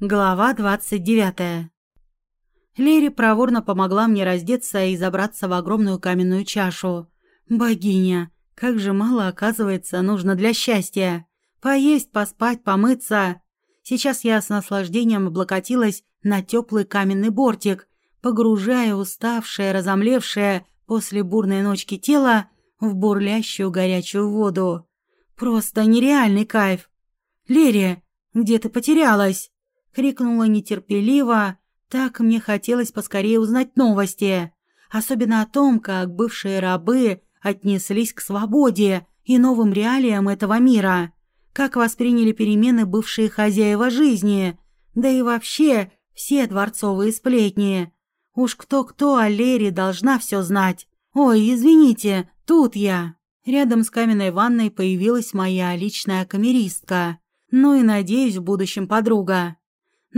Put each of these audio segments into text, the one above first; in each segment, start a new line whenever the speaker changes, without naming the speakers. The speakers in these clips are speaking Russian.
Глава двадцать девятая. Лери проворно помогла мне раздеться и забраться в огромную каменную чашу. Богиня, как же мало, оказывается, нужно для счастья. Поесть, поспать, помыться. Сейчас я с наслаждением облокотилась на теплый каменный бортик, погружая уставшее, разомлевшее после бурной ночки тело в бурлящую горячую воду. Просто нереальный кайф. Лери, где ты потерялась? Крикнула нетерпеливо, так мне хотелось поскорее узнать новости, особенно о том, как бывшие рабы отнеслись к свободе и новым реалиям этого мира, как восприняли перемены бывшие хозяева жизни, да и вообще все дворцовые сплетни. Уж кто-кто, а Лери должна все знать. Ой, извините, тут я. Рядом с каменной ванной появилась моя личная камеристка. Ну и, надеюсь, в будущем подруга.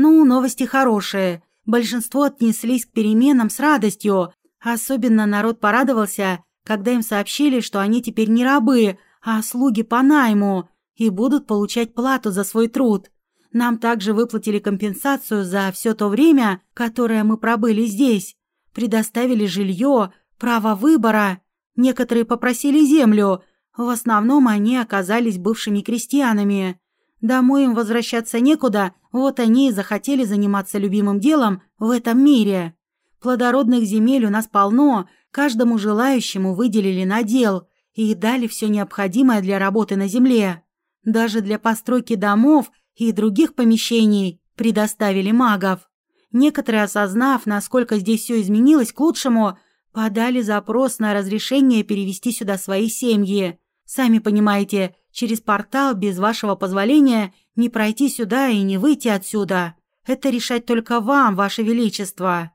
Ну, новости хорошие. Большинство отнеслись к переменам с радостью. Особенно народ порадовался, когда им сообщили, что они теперь не рабы, а слуги по найму и будут получать плату за свой труд. Нам также выплатили компенсацию за все то время, которое мы пробыли здесь. Предоставили жилье, право выбора. Некоторые попросили землю. В основном они оказались бывшими крестьянами. Домой им возвращаться некуда, вот они и захотели заниматься любимым делом в этом мире. Плодородных земель у нас полно, каждому желающему выделили надел и дали все необходимое для работы на земле. Даже для постройки домов и других помещений предоставили магов. Некоторые, осознав, насколько здесь все изменилось к лучшему, подали запрос на разрешение перевести сюда свои семьи. Сами понимаете, Через портал без вашего позволения не пройти сюда и не выйти отсюда. Это решать только вам, ваше величество.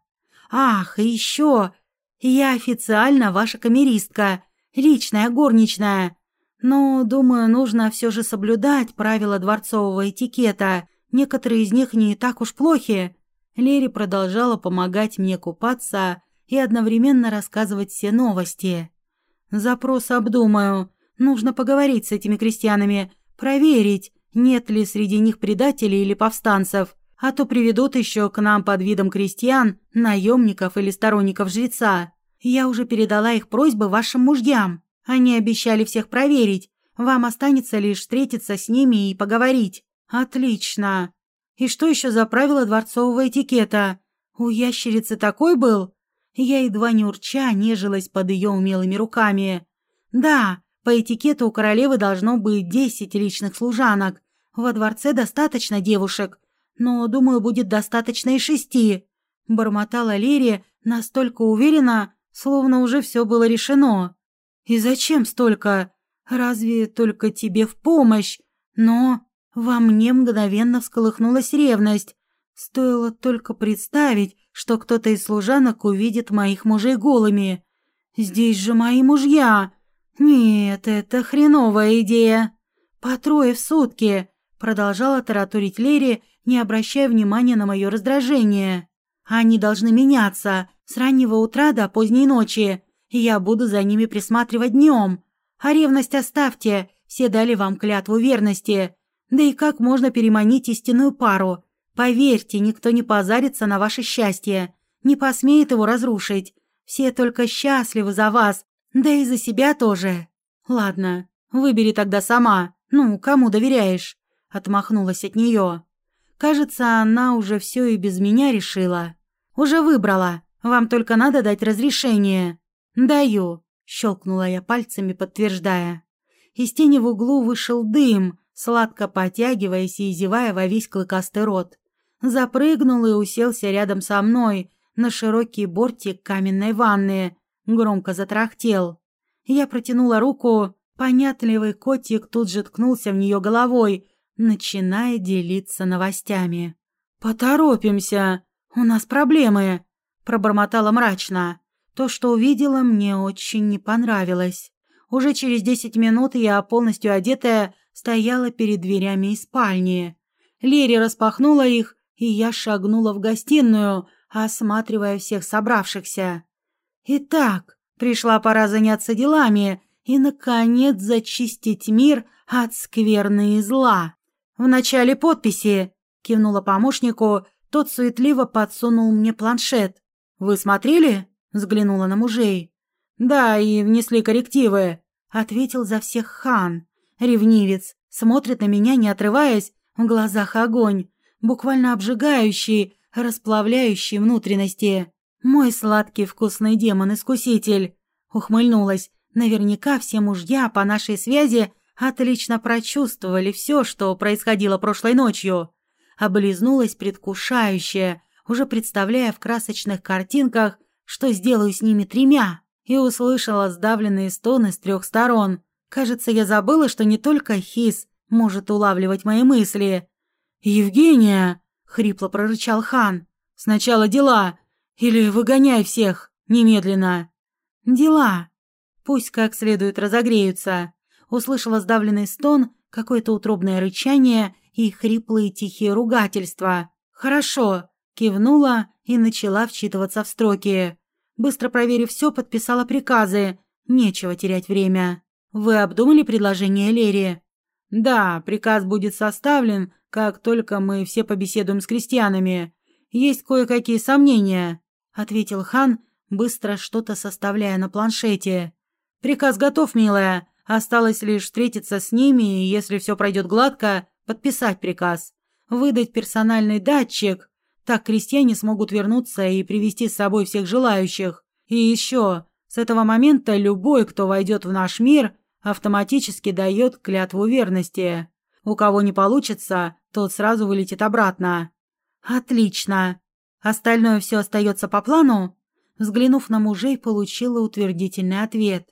Ах, и еще, я официально ваша камеристка, личная горничная. Но, думаю, нужно все же соблюдать правила дворцового этикета. Некоторые из них не так уж плохи. Лери продолжала помогать мне купаться и одновременно рассказывать все новости. Запрос обдумаю. Нужно поговорить с этими крестьянами, проверить, нет ли среди них предателей или повстанцев, а то приведут еще к нам под видом крестьян, наемников или сторонников жреца. Я уже передала их просьбы вашим мужьям. Они обещали всех проверить. Вам останется лишь встретиться с ними и поговорить. Отлично. И что еще за правило дворцового этикета? У ящерицы такой был? Я едва не урча нежилась под ее умелыми руками. Да, по этикету у королевы должно быть десять личных служанок. Во дворце достаточно девушек, но, думаю, будет достаточно и шести. Бормотала Лерия настолько уверенно, словно уже все было решено. И зачем столько? Разве только тебе в помощь? Но во мне мгновенно всколыхнулась ревность. Стоило только представить, что кто-то из служанок увидит моих мужей голыми. Здесь же мои мужья. «Нет, это хреновая идея. По трое в сутки», — продолжала тараторить Лери, не обращая внимания на мое раздражение. «Они должны меняться с раннего утра до поздней ночи, и я буду за ними присматривать днем. А ревность оставьте, все дали вам клятву верности. Да и как можно переманить истинную пару? Поверьте, никто не позарится на ваше счастье, не посмеет его разрушить. Все только счастливы за вас, да и за себя тоже. Ладно, выбери тогда сама. Ну, кому доверяешь? Отмахнулась от нее. Кажется, она уже все и без меня решила. Уже выбрала. Вам только надо дать разрешение. Даю, щелкнула я пальцами, подтверждая. Из тени в углу вышел дым, сладко потягиваясь и зевая во весь клыкастый рот. Запрыгнул и уселся рядом со мной на широкий бортик каменной ванны, громко затрахтел. Я протянула руку, понятливый котик тут же ткнулся в нее головой, начиная делиться новостями. «Поторопимся, у нас проблемы», — пробормотала мрачно. То, что увидела, мне очень не понравилось. Уже через десять минут я, полностью одетая, стояла перед дверями из спальни. Лери распахнула их, и я шагнула в гостиную, осматривая всех собравшихся. Итак, пришла пора заняться делами и, наконец, зачистить мир от скверны и зла. В начале подписи кивнула помощнику, тот суетливо подсунул мне планшет. «Вы смотрели?» – взглянула на мужей. «Да, и внесли коррективы», – ответил за всех хан. Ревнивец, смотрит на меня, не отрываясь, в глазах огонь, буквально обжигающий, расплавляющий внутренности. Мой сладкий вкусный демон-искуситель. Ухмыльнулась. Наверняка все мужья по нашей связи отлично прочувствовали все, что происходило прошлой ночью. Облизнулась предвкушающе, уже представляя в красочных картинках, что сделаю с ними тремя, и услышала сдавленные стоны с трех сторон. Кажется, я забыла, что не только Хис может улавливать мои мысли. «Евгения!» — хрипло прорычал хан. «Сначала дела, или выгоняй всех, немедленно!» «Дела!» Пусть как следует разогреются. Услышала сдавленный стон, какое-то утробное рычание и хриплые тихие ругательства. «Хорошо!» Кивнула и начала вчитываться в строки. Быстро проверив все, подписала приказы. Нечего терять время. «Вы обдумали предложение Лерии?» «Да, приказ будет составлен, как только мы все побеседуем с крестьянами. Есть кое-какие сомнения», — ответил хан, быстро что-то составляя на планшете. «Приказ готов, милая. Осталось лишь встретиться с ними и, если все пройдет гладко, подписать приказ. Выдать персональный датчик. Так крестьяне смогут вернуться и привести с собой всех желающих. И еще, с этого момента любой, кто войдет в наш мир, автоматически дает клятву верности. У кого не получится, тот сразу вылетит обратно. Отлично. Остальное все остается по плану? Взглянув на мужей, получила утвердительный ответ.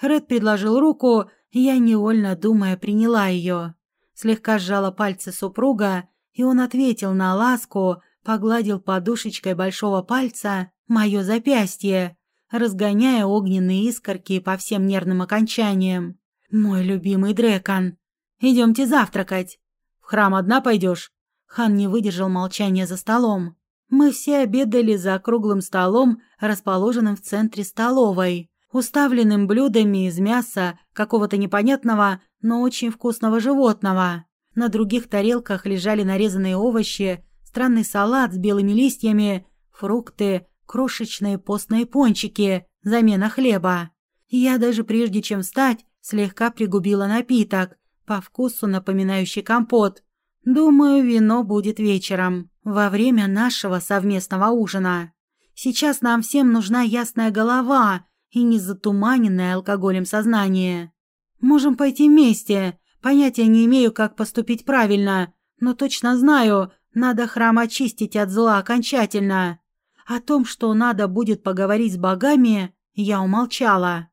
Ред предложил руку, я, невольно думая, приняла ее. Слегка сжала пальцы супруга, и он ответил на ласку, погладил подушечкой большого пальца мое запястье, разгоняя огненные искорки по всем нервным окончаниям. «Мой любимый Дрекон, идемте завтракать. В храм одна пойдешь?» Хан не выдержал молчания за столом. Мы все обедали за круглым столом, расположенным в центре столовой, уставленным блюдами из мяса какого-то непонятного, но очень вкусного животного. На других тарелках лежали нарезанные овощи, странный салат с белыми листьями, фрукты, крошечные постные пончики, замена хлеба. Я даже прежде чем встать, слегка пригубила напиток, по вкусу напоминающий компот. Думаю, вино будет вечером, во время нашего совместного ужина. Сейчас нам всем нужна ясная голова и не затуманенное алкоголем сознание. Можем пойти вместе. Понятия не имею, как поступить правильно, но точно знаю, надо храм очистить от зла окончательно. О том, что надо будет поговорить с богами, я умолчала.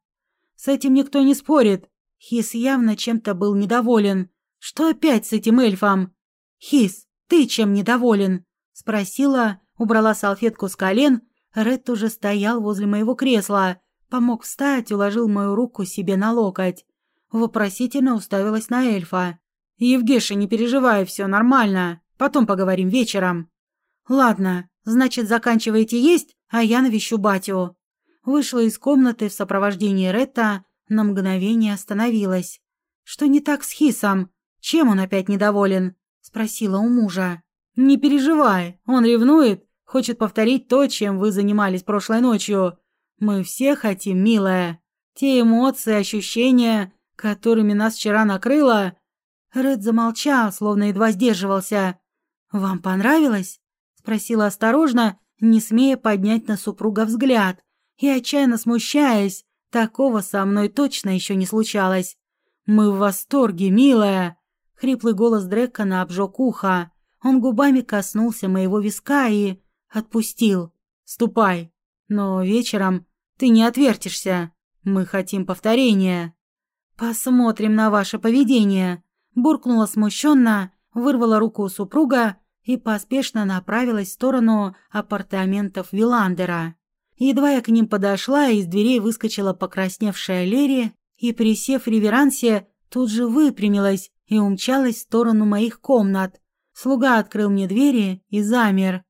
С этим никто не спорит. Хис явно чем-то был недоволен. Что опять с этим эльфом? Хис, ты чем недоволен? Спросила, убрала салфетку с колен. Ред уже стоял возле моего кресла. Помог встать, уложил мою руку себе на локоть. Вопросительно уставилась на эльфа. «Евгеша, не переживай, все нормально. Потом поговорим вечером». «Ладно, значит, заканчивайте есть, а я навещу батю». Вышла из комнаты в сопровождении Ретта, на мгновение остановилась. «Что не так с Хисом? Чем он опять недоволен?» – спросила у мужа. «Не переживай, он ревнует, хочет повторить то, чем вы занимались прошлой ночью. Мы все хотим, милая. Те эмоции, ощущения, которыми нас вчера накрыло...» Ред замолчал, словно едва сдерживался. «Вам понравилось?» — спросила осторожно, не смея поднять на супруга взгляд. И отчаянно смущаясь, такого со мной точно еще не случалось. «Мы в восторге, милая!» Хриплый голос Дрекона обжег ухо. Он губами коснулся моего виска и... отпустил. «Ступай. Но вечером ты не отвертишься. Мы хотим повторения». «Посмотрим на ваше поведение», – буркнула смущенно, вырвала руку у супруга и поспешно направилась в сторону апартаментов Виландера. Едва я к ним подошла, из дверей выскочила покрасневшая Лери и, присев в реверансе, тут же выпрямилась и умчалась в сторону моих комнат. Слуга открыл мне двери и замер.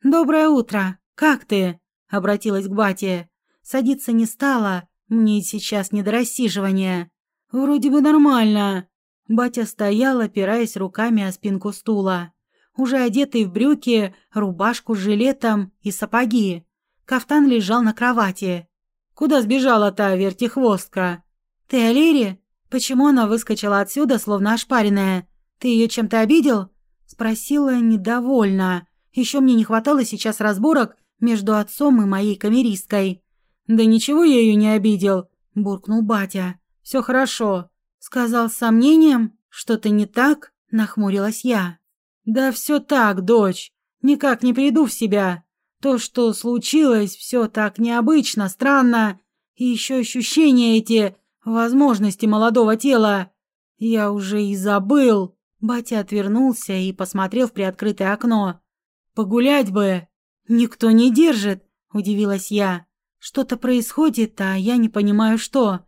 «Доброе утро! Как ты?» — обратилась к бате. Садиться не стала, мне сейчас не до рассиживания. Вроде бы нормально. Батя стоял, опираясь руками о спинку стула. уже одетый в брюки, рубашку с жилетом и сапоги. Кафтан лежал на кровати. «Куда сбежала та вертихвостка?» «Ты о Лере? Почему она выскочила отсюда, словно ошпаренная? Ты ее чем-то обидел?» Спросила недовольно. Еще мне не хватало сейчас разборок между отцом и моей камеристкой. «Да ничего я ее не обидел», – буркнул батя. «Все хорошо», – сказал с сомнением. «Что-то не так?» – нахмурилась я. «Да все так, дочь. Никак не приду в себя. То, что случилось, все так необычно, странно. И еще ощущения эти, возможности молодого тела. Я уже и забыл». Батя отвернулся и посмотрел в приоткрытое окно. «Погулять бы!» «Никто не держит», – удивилась я. «Что-то происходит, а я не понимаю, что».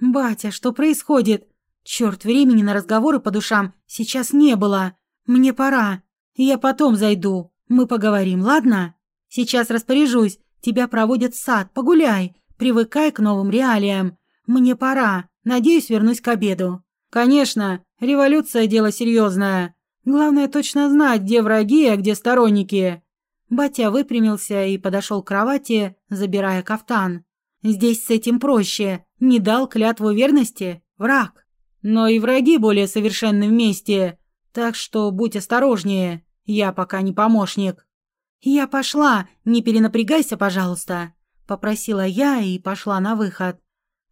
«Батя, что происходит?» «Черт, времени на разговоры по душам сейчас не было. Мне пора. Я потом зайду. Мы поговорим, ладно? Сейчас распоряжусь. Тебя проводят в сад. Погуляй. Привыкай к новым реалиям. Мне пора. Надеюсь, вернусь к обеду». «Конечно. Революция – дело серьезное. Главное точно знать, где враги, а где сторонники. Батя выпрямился и подошел к кровати, забирая кафтан. «Здесь с этим проще. Не дал клятву верности? Враг. Но и враги более совершенны вместе. Так что будь осторожнее. Я пока не помощник». «Я пошла. Не перенапрягайся, пожалуйста», — попросила я и пошла на выход.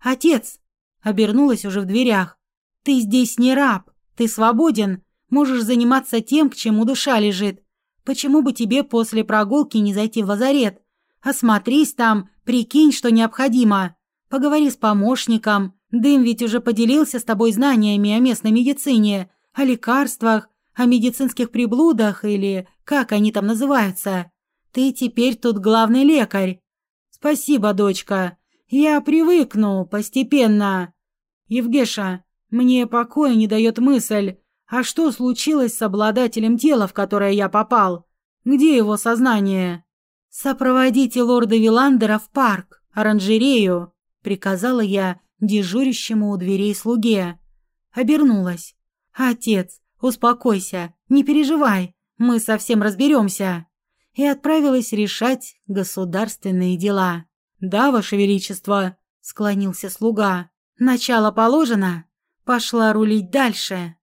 «Отец!» — обернулась уже в дверях. «Ты здесь не раб. Ты свободен. Можешь заниматься тем, к чему душа лежит. Почему бы тебе после прогулки не зайти в лазарет? Осмотрись там, прикинь, что необходимо. Поговори с помощником. Дым ведь уже поделился с тобой знаниями о местной медицине, о лекарствах, о медицинских приблудах или как они там называются. Ты теперь тут главный лекарь. Спасибо, дочка. Я привыкну постепенно. Евгеша, мне покоя не дает мысль, а что случилось с обладателем тела, в которое я попал? Где его сознание? Сопроводите лорда Виландера в парк, оранжерею, приказала я дежурящему у дверей слуге. Обернулась. Отец, успокойся, не переживай, мы совсем разберемся. И отправилась решать государственные дела. Да, ваше величество, склонился слуга. Начало положено. Пошла рулить дальше.